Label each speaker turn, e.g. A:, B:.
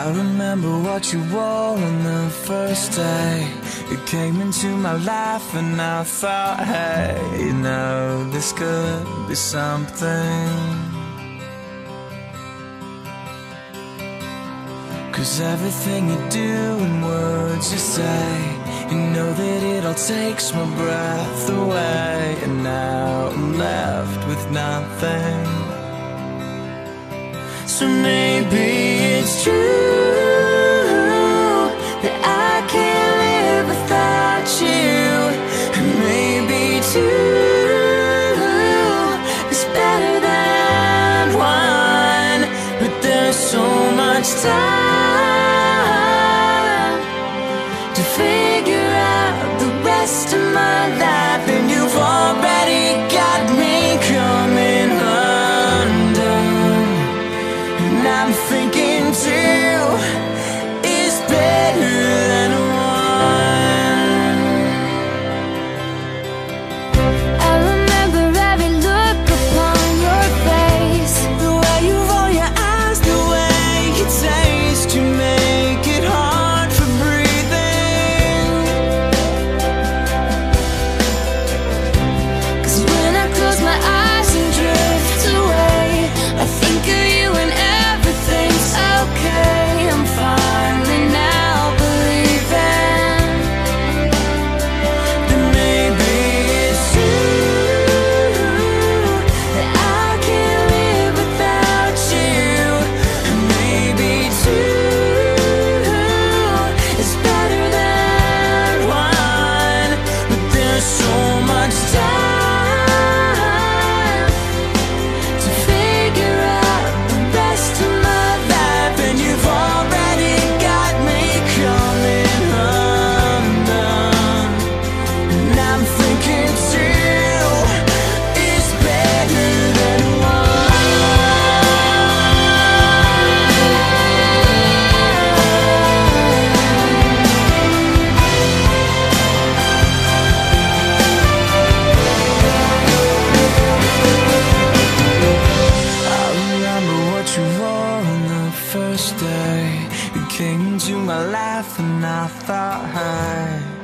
A: I remember what you wore on the first day. You came into my life and I thought, hey, you know, this could be something. Cause everything you do and words you say You know that it all takes my breath away. And now I'm left with nothing. So maybe it's true
B: that I can live without you
A: Maybe too.
B: It's better than
A: one, but there's so much time first day. You came into my life and I thought, hey.